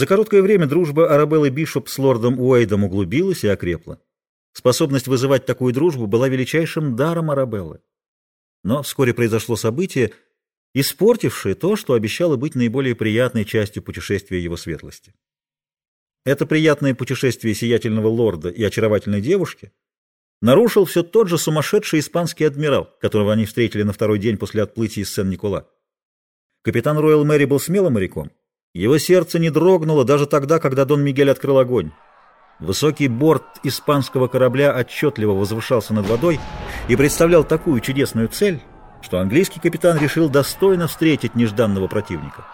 За короткое время дружба Арабеллы Бишоп с лордом Уэйдом углубилась и окрепла. Способность вызывать такую дружбу была величайшим даром Арабеллы. Но вскоре произошло событие, испортившее то, что обещало быть наиболее приятной частью путешествия его светлости. Это приятное путешествие сиятельного лорда и очаровательной девушки нарушил все тот же сумасшедший испанский адмирал, которого они встретили на второй день после отплытия из Сен-Никола. Капитан Роyal Мэри был смелым моряком. Его сердце не дрогнуло даже тогда, когда Дон Мигель открыл огонь. Высокий борт испанского корабля отчетливо возвышался над водой и представлял такую чудесную цель, что английский капитан решил достойно встретить нежданного противника.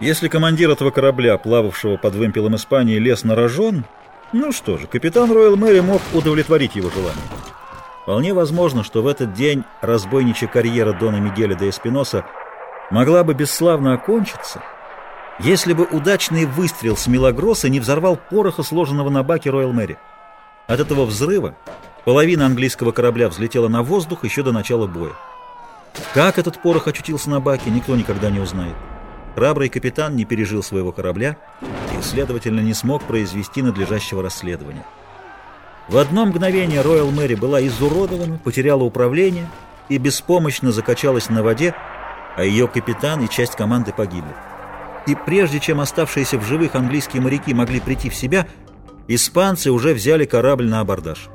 Если командир этого корабля, плававшего под вымпелом Испании, лез на рожон, ну что же, капитан Роyal Мэри мог удовлетворить его желание. Вполне возможно, что в этот день разбойничья карьера Дона Мигеля де Эспиноса могла бы бесславно окончиться, если бы удачный выстрел с Милагроса не взорвал пороха, сложенного на баке Роyal Мэри. От этого взрыва половина английского корабля взлетела на воздух еще до начала боя. Как этот порох очутился на баке, никто никогда не узнает. Храбрый капитан не пережил своего корабля и, следовательно, не смог произвести надлежащего расследования. В одно мгновение Роyal Мэри была изуродована, потеряла управление и беспомощно закачалась на воде, а ее капитан и часть команды погибли. И прежде чем оставшиеся в живых английские моряки могли прийти в себя, испанцы уже взяли корабль на абордаж.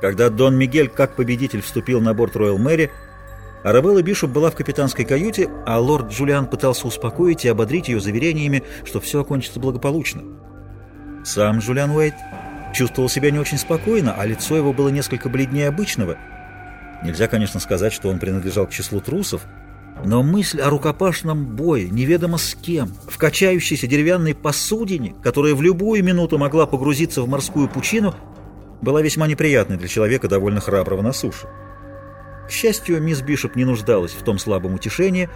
Когда Дон Мигель как победитель вступил на борт Роyal Мэри, Арабелла Бишоп была в капитанской каюте, а лорд Джулиан пытался успокоить и ободрить ее заверениями, что все окончится благополучно. Сам Джулиан Уэйт чувствовал себя не очень спокойно, а лицо его было несколько бледнее обычного. Нельзя, конечно, сказать, что он принадлежал к числу трусов, но мысль о рукопашном бое, неведомо с кем, в качающейся деревянной посудине, которая в любую минуту могла погрузиться в морскую пучину, была весьма неприятной для человека, довольно храброго на суше. К счастью, мисс Бишоп не нуждалась в том слабом утешении,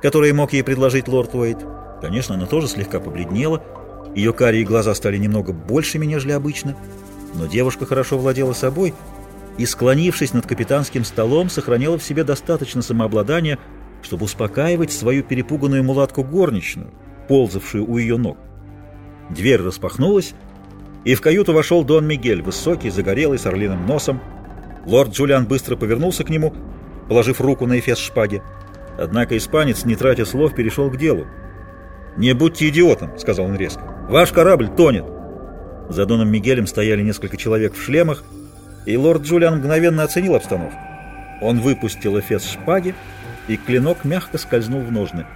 которое мог ей предложить лорд Уэйт. Конечно, она тоже слегка побледнела, ее карие глаза стали немного большими, нежели обычно, но девушка хорошо владела собой и, склонившись над капитанским столом, сохраняла в себе достаточно самообладания, чтобы успокаивать свою перепуганную мулатку горничную, ползавшую у ее ног. Дверь распахнулась, и в каюту вошел Дон Мигель, высокий, загорелый, с орлиным носом, Лорд Джулиан быстро повернулся к нему, положив руку на эфес шпаги. Однако испанец, не тратя слов, перешел к делу. «Не будьте идиотом», — сказал он резко. «Ваш корабль тонет». За Доном Мигелем стояли несколько человек в шлемах, и лорд Джулиан мгновенно оценил обстановку. Он выпустил эфес шпаги, и клинок мягко скользнул в ножны.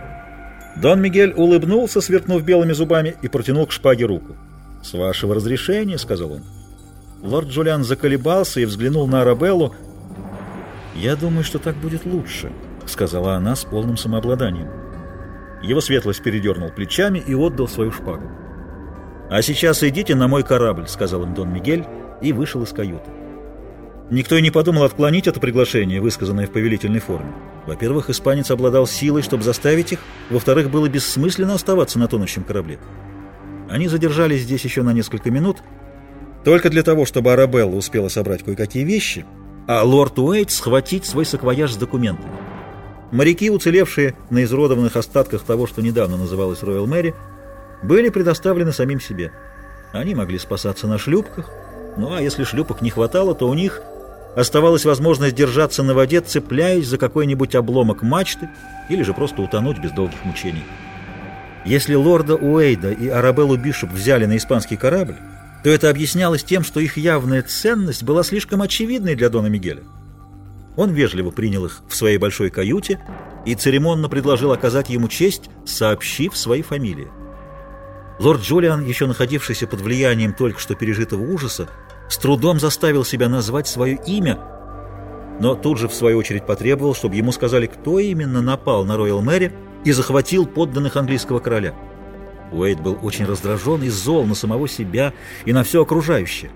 Дон Мигель улыбнулся, сверкнув белыми зубами, и протянул к шпаге руку. «С вашего разрешения», — сказал он. Лорд Джулиан заколебался и взглянул на Арабеллу. «Я думаю, что так будет лучше», — сказала она с полным самообладанием. Его светлость передернул плечами и отдал свою шпагу. «А сейчас идите на мой корабль», — сказал им Дон Мигель и вышел из каюты. Никто и не подумал отклонить это приглашение, высказанное в повелительной форме. Во-первых, испанец обладал силой, чтобы заставить их. Во-вторых, было бессмысленно оставаться на тонущем корабле. Они задержались здесь еще на несколько минут — только для того, чтобы Арабелла успела собрать кое-какие вещи, а лорд Уэйт схватить свой саквояж с документами. Моряки, уцелевшие на изуродованных остатках того, что недавно называлось Роyal Мэри, были предоставлены самим себе. Они могли спасаться на шлюпках, ну а если шлюпок не хватало, то у них оставалась возможность держаться на воде, цепляясь за какой-нибудь обломок мачты или же просто утонуть без долгих мучений. Если лорда Уэйда и Арабеллу Бишоп взяли на испанский корабль, то это объяснялось тем, что их явная ценность была слишком очевидной для Дона Мигеля. Он вежливо принял их в своей большой каюте и церемонно предложил оказать ему честь, сообщив своей фамилии. Лорд Джулиан, еще находившийся под влиянием только что пережитого ужаса, с трудом заставил себя назвать свое имя, но тут же в свою очередь потребовал, чтобы ему сказали, кто именно напал на Роyal Мэри и захватил подданных английского короля. Уэйд был очень раздражен и зол на самого себя и на все окружающее.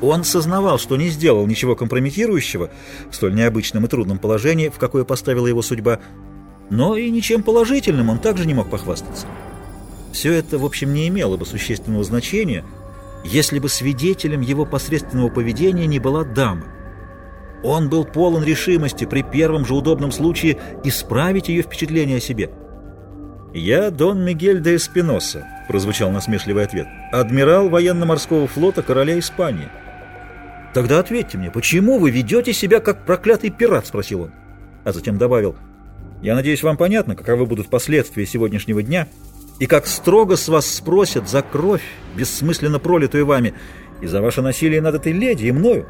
Он сознавал, что не сделал ничего компрометирующего в столь необычном и трудном положении, в какое поставила его судьба, но и ничем положительным он также не мог похвастаться. Все это, в общем, не имело бы существенного значения, если бы свидетелем его посредственного поведения не была дама. Он был полон решимости при первом же удобном случае исправить ее впечатление о себе – «Я Дон Мигель де Эспиноса», — прозвучал насмешливый ответ. «Адмирал военно-морского флота короля Испании». «Тогда ответьте мне, почему вы ведете себя как проклятый пират?» — спросил он. А затем добавил. «Я надеюсь, вам понятно, каковы будут последствия сегодняшнего дня, и как строго с вас спросят за кровь, бессмысленно пролитую вами, и за ваше насилие над этой леди и мною».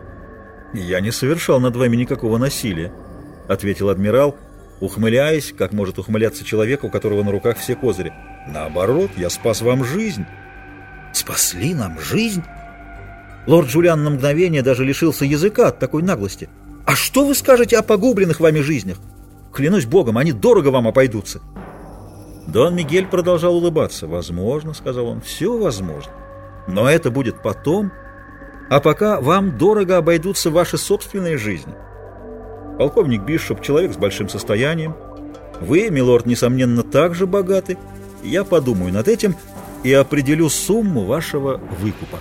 «Я не совершал над вами никакого насилия», — ответил адмирал, — ухмыляясь, как может ухмыляться человек, у которого на руках все козыри. «Наоборот, я спас вам жизнь». «Спасли нам жизнь?» Лорд Джулиан на мгновение даже лишился языка от такой наглости. «А что вы скажете о погубленных вами жизнях? Клянусь богом, они дорого вам обойдутся». Дон Мигель продолжал улыбаться. «Возможно», — сказал он, — «все возможно. Но это будет потом, а пока вам дорого обойдутся ваши собственные жизни». Полковник Бишоп — человек с большим состоянием. Вы, милорд, несомненно, также богаты. Я подумаю над этим и определю сумму вашего выкупа.